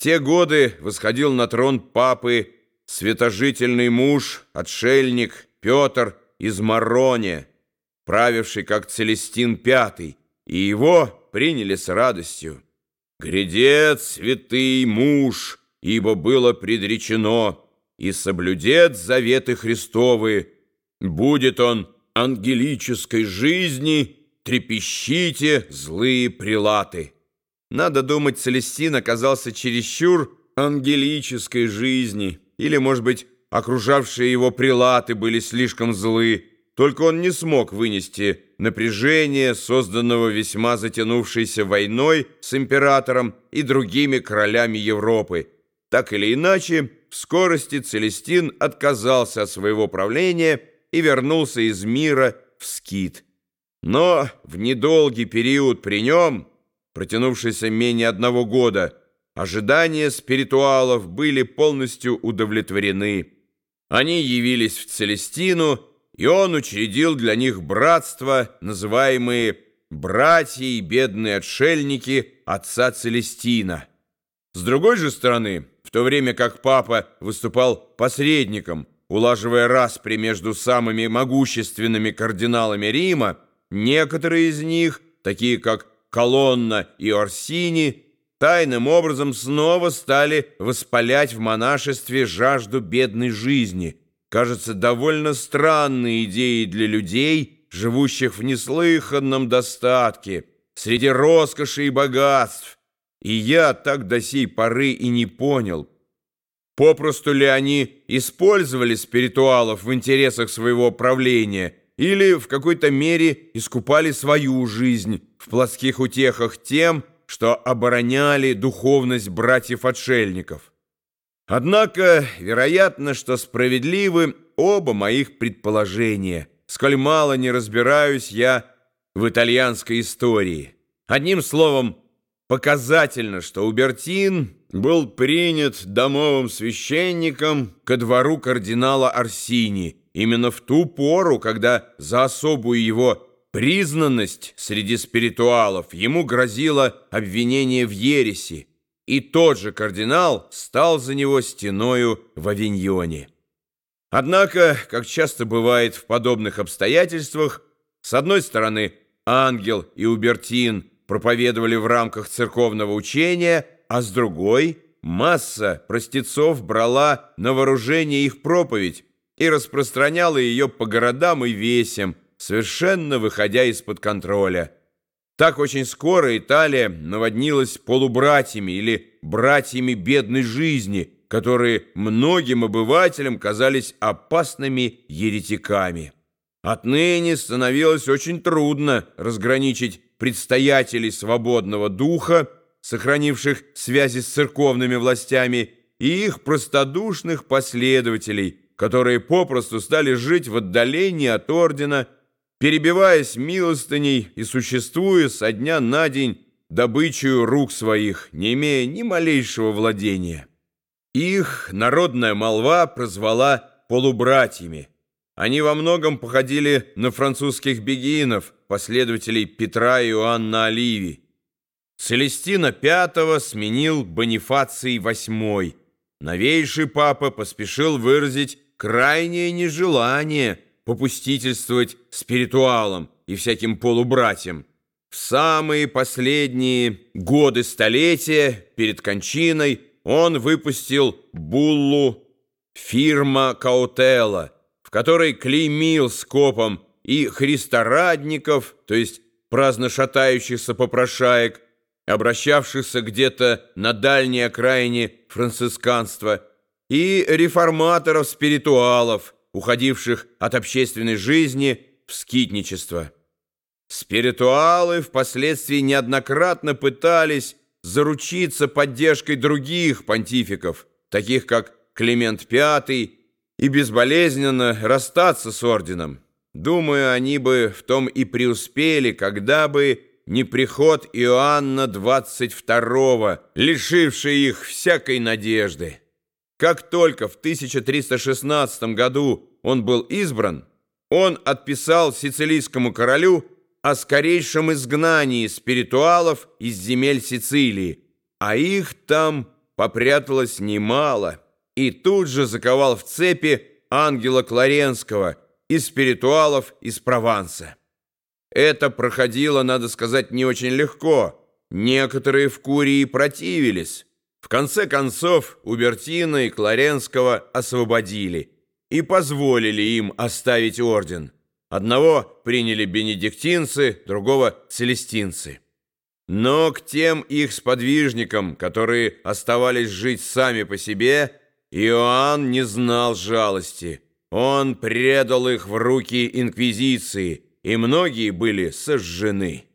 те годы восходил на трон папы святожительный муж, отшельник Петр из Мароне, правивший как Целестин V, и его приняли с радостью. «Грядет святый муж, ибо было предречено, и соблюдет заветы Христовы. Будет он ангелической жизни, трепещите злые прилаты». Надо думать, Целестин оказался чересчур ангелической жизни, или, может быть, окружавшие его прилаты были слишком злы, только он не смог вынести напряжение, созданного весьма затянувшейся войной с императором и другими королями Европы. Так или иначе, в скорости Целестин отказался от своего правления и вернулся из мира в скит. Но в недолгий период при нем протянувшийся менее одного года, ожидания спиритуалов были полностью удовлетворены. Они явились в Целестину, и он учредил для них братство, называемые «братья и бедные отшельники отца Целестина». С другой же стороны, в то время как папа выступал посредником, улаживая распри между самыми могущественными кардиналами Рима, некоторые из них, такие как Колонна и Орсини тайным образом снова стали воспалять в монашестве жажду бедной жизни. Кажется, довольно странной идеей для людей, живущих в неслыханном достатке, среди роскоши и богатств. И я так до сей поры и не понял, попросту ли они использовали спиритуалов в интересах своего правления или в какой-то мере искупали свою жизнь, в плотских утехах тем, что обороняли духовность братьев-отшельников. Однако, вероятно, что справедливы оба моих предположения, сколь мало не разбираюсь я в итальянской истории. Одним словом, показательно, что Убертин был принят домовым священником ко двору кардинала Арсини именно в ту пору, когда за особую его признанность среди спиритуалов ему грозило обвинение в ереси, и тот же кардинал стал за него стеною в Авиньоне. Однако, как часто бывает в подобных обстоятельствах, с одной стороны, ангел и Убертин проповедовали в рамках церковного учения, а с другой масса простецов брала на вооружение их проповедь и распространяла ее по городам и весям, совершенно выходя из-под контроля. Так очень скоро Италия наводнилась полубратьями или братьями бедной жизни, которые многим обывателям казались опасными еретиками. Отныне становилось очень трудно разграничить предстоятелей свободного духа, сохранивших связи с церковными властями, и их простодушных последователей, которые попросту стали жить в отдалении от ордена, перебиваясь милостыней и существуя со дня на день добычей рук своих, не имея ни малейшего владения. Их народная молва прозвала полубратьями. Они во многом походили на французских бегинов, последователей Петра и Иоанна Оливи. Целестина V сменил Бонифаций VIII. Новейший папа поспешил выразить крайнее нежелание – попустительствовать спиритуалам и всяким полубратьям. В самые последние годы столетия перед кончиной он выпустил буллу «Фирма Каутела», в которой клеймил скопом и христорадников, то есть праздно шатающихся попрошаек, обращавшихся где-то на дальней окраине францисканства, и реформаторов-спиритуалов, уходивших от общественной жизни в скитничество. Спиритуалы впоследствии неоднократно пытались заручиться поддержкой других понтификов, таких как Климент V, и безболезненно расстаться с орденом. Думаю, они бы в том и преуспели, когда бы не приход Иоанна XXII, лишивший их всякой надежды. Как только в 1316 году он был избран, он отписал сицилийскому королю о скорейшем изгнании спиритуалов из земель Сицилии, а их там попряталось немало, и тут же заковал в цепи ангела Кларенского из спиритуалов из Прованса. Это проходило, надо сказать, не очень легко. Некоторые в Курии противились. В конце концов, Убертина и Кларенского освободили и позволили им оставить орден. Одного приняли бенедиктинцы, другого – целестинцы. Но к тем их сподвижникам, которые оставались жить сами по себе, Иоанн не знал жалости. Он предал их в руки инквизиции, и многие были сожжены.